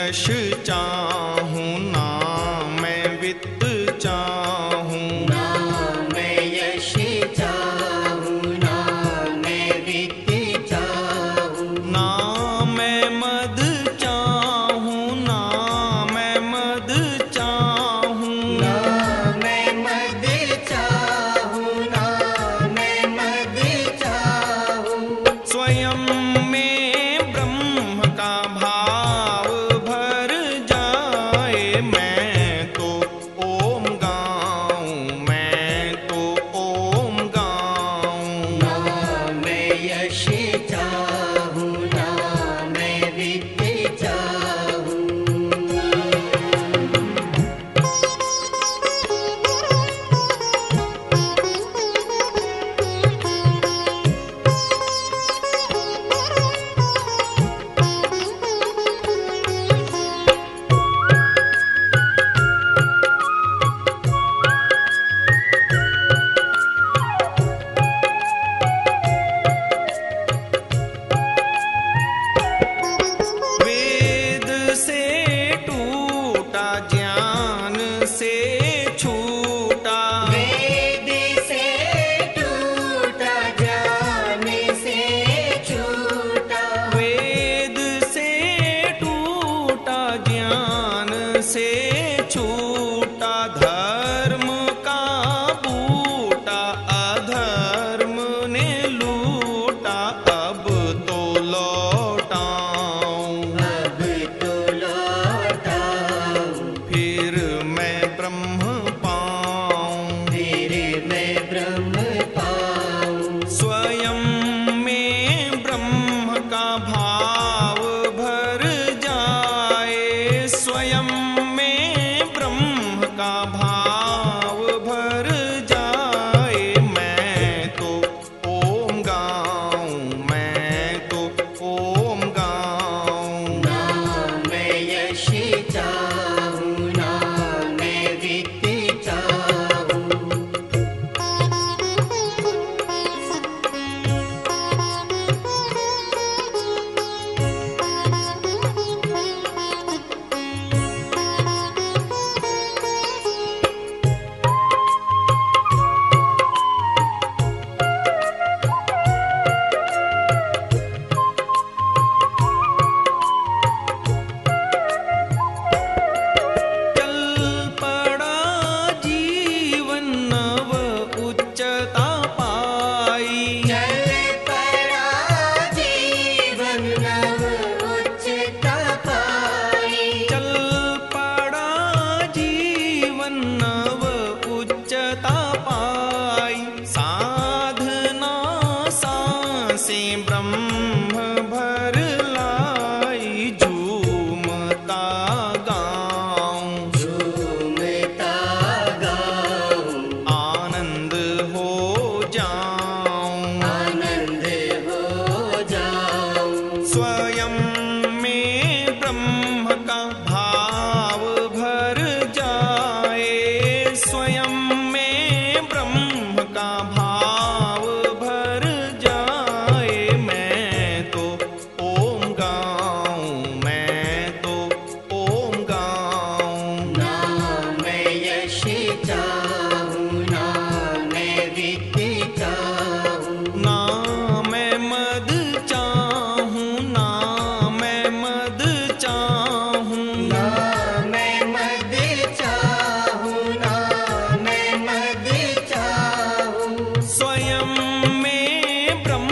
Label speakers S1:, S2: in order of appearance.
S1: यश चाहूँ राजे siembra